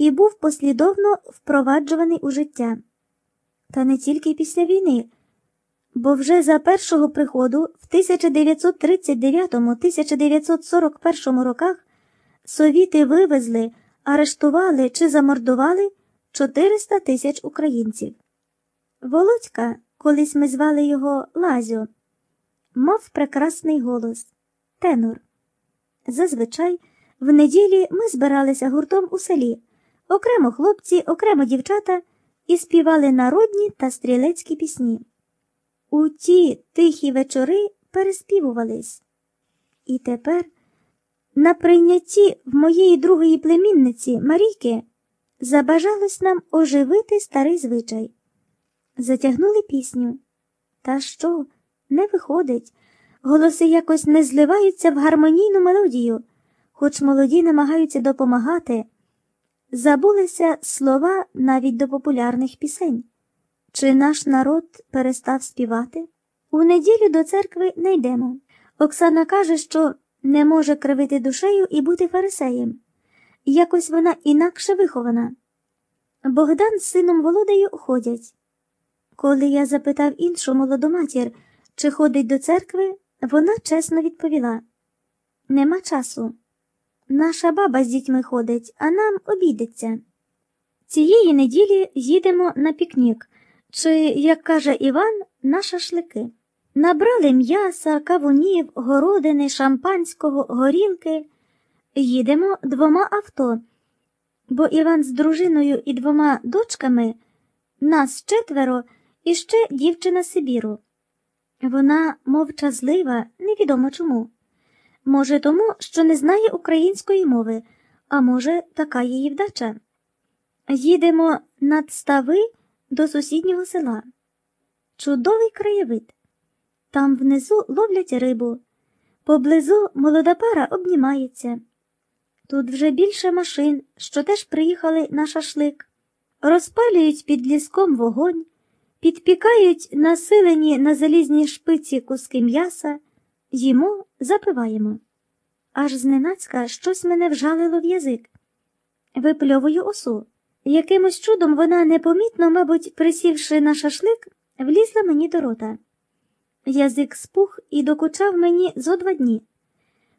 і був послідовно впроваджуваний у життя. Та не тільки після війни, бо вже за першого приходу в 1939-1941 роках совіти вивезли, арештували чи замордували 400 тисяч українців. Володька, колись ми звали його Лазьо, мав прекрасний голос тенор. Зазвичай в неділі ми збиралися гуртом у селі, окремо хлопці, окремо дівчата і співали народні та стрілецькі пісні. У ті тихі вечори переспівувались. І тепер, на прийнятті в моєї другої племінниці Марійки, забажалось нам оживити старий звичай. Затягнули пісню. Та що, не виходить, голоси якось не зливаються в гармонійну мелодію, хоч молоді намагаються допомагати. Забулися слова навіть до популярних пісень. Чи наш народ перестав співати? У неділю до церкви не йдемо. Оксана каже, що не може кривити душею і бути фарисеєм. Якось вона інакше вихована. Богдан з сином Володею ходять. Коли я запитав іншу молоду матір, чи ходить до церкви, вона чесно відповіла: Нема часу. Наша баба з дітьми ходить, а нам обійдеться. Цієї неділі їдемо на пікнік, чи, як каже Іван, на шашлики. Набрали м'яса, кавунів, городини, шампанського, горілки. Їдемо двома авто, бо Іван з дружиною і двома дочками, нас четверо і ще дівчина Сибіру. Вона мовчазлива, невідомо чому. Може, тому, що не знає української мови, а може, така її вдача. Їдемо над стави до сусіднього села. Чудовий краєвид. Там внизу ловлять рибу, поблизу молода пара обнімається. Тут вже більше машин, що теж приїхали на шашлик, розпалюють під ліском вогонь, підпікають насилені на залізній шпиці куски м'яса, їмо, запиваємо. Аж зненацька щось мене вжалило в язик. Випльовую осу. Якимось чудом вона непомітно, мабуть, присівши на шашлик, влізла мені до рота. Язик спух і докучав мені зо два дні.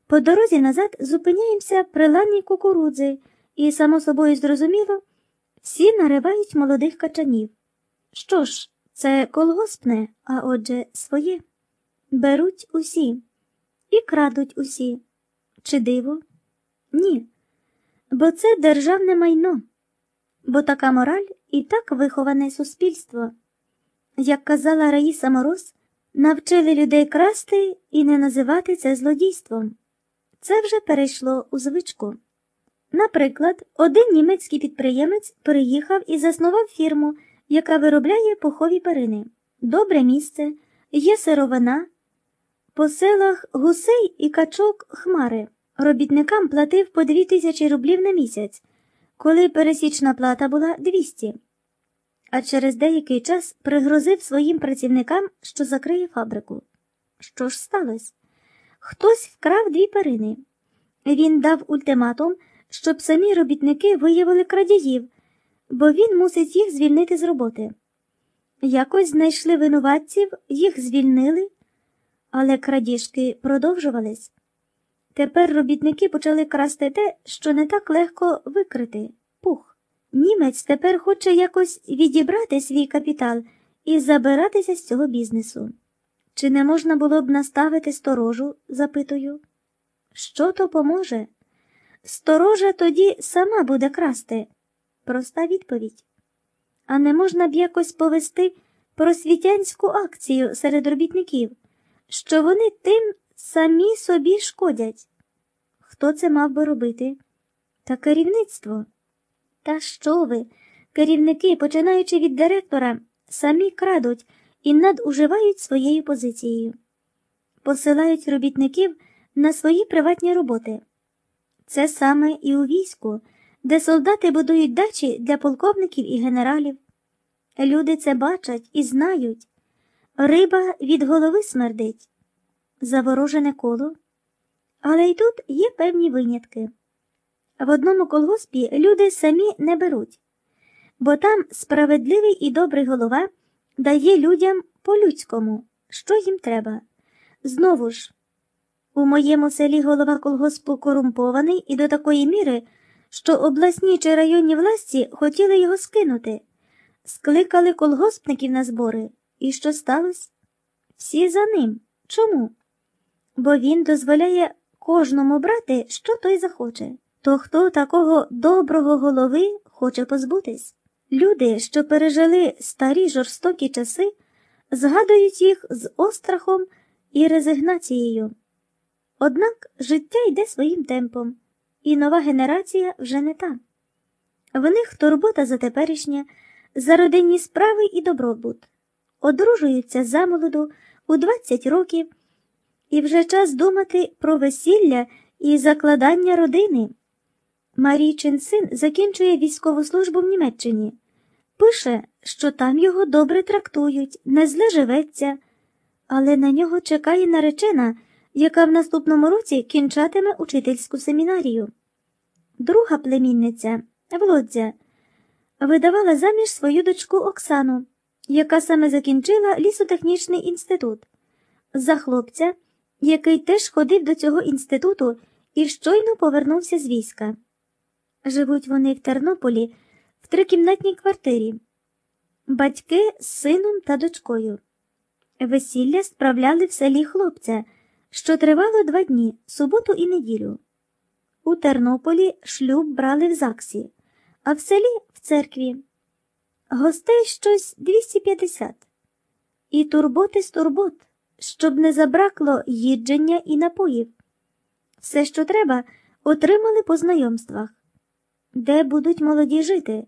По дорозі назад зупиняємося при лані кукурудзи, і, само собою зрозуміло, всі наривають молодих качанів. Що ж, це колгоспне, а отже, своє. Беруть усі і крадуть усі. Чи диво? Ні. Бо це державне майно, бо така мораль і так виховане суспільство. Як казала Раїса Мороз, навчили людей красти і не називати це злодійством. Це вже перейшло у звичку. Наприклад, один німецький підприємець приїхав і заснував фірму, яка виробляє пухові перини. Добре місце, є сировина. По селах гусей і качок хмари. Робітникам платив по дві тисячі рублів на місяць, коли пересічна плата була 200. А через деякий час пригрозив своїм працівникам, що закриє фабрику. Що ж сталося? Хтось вкрав дві перини. Він дав ультиматум, щоб самі робітники виявили крадіїв, бо він мусить їх звільнити з роботи. Якось знайшли винуватців, їх звільнили, але крадіжки продовжувались. Тепер робітники почали красти те, що не так легко викрити пух. Німець тепер хоче якось відібрати свій капітал і забиратися з цього бізнесу. Чи не можна було б наставити сторожу? запитую. Що то поможе? Сторожа тоді сама буде красти. Проста відповідь. А не можна б якось повести просвітянську акцію серед робітників, що вони тим самі собі шкодять. Хто це мав би робити? Та керівництво. Та що ви? Керівники, починаючи від директора, самі крадуть і надуживають своєю позицією, посилають робітників на свої приватні роботи. Це саме і у війську, де солдати будують дачі для полковників і генералів. Люди це бачать і знають. Риба від голови смердить, заворожене коло. Але й тут є певні винятки. В одному колгоспі люди самі не беруть, бо там справедливий і добрий голова дає людям по-людському, що їм треба. Знову ж, у моєму селі голова колгоспу корумпований і до такої міри, що обласні чи районні власті хотіли його скинути, скликали колгоспників на збори. І що сталося? Всі за ним. Чому? Бо він дозволяє кожному брати, що той захоче. То хто такого доброго голови хоче позбутись? Люди, що пережили старі жорстокі часи, згадують їх з острахом і резигнацією. Однак життя йде своїм темпом, і нова генерація вже не та. В них турбота за теперішнє, за родинні справи і добробут. Одружуються замолоду у 20 років, і вже час думати про весілля і закладання родини. Марійчин син закінчує військову службу в Німеччині. Пише, що там його добре трактують, не зле живеться, але на нього чекає наречена, яка в наступному році кінчатиме учительську семінарію. Друга племінниця, Володзя, видавала заміж свою дочку Оксану, яка саме закінчила лісотехнічний інститут, за хлопця, який теж ходив до цього інституту і щойно повернувся з війська. Живуть вони в Тернополі в трикімнатній квартирі, батьки з сином та дочкою. Весілля справляли в селі хлопця, що тривало два дні суботу і неділю. У Тернополі шлюб брали в ЗАГСі, а в селі в церкві. Гостей щось 250. І турботи з турбот, щоб не забракло їдження і напоїв. Все, що треба, отримали по знайомствах. Де будуть молоді жити?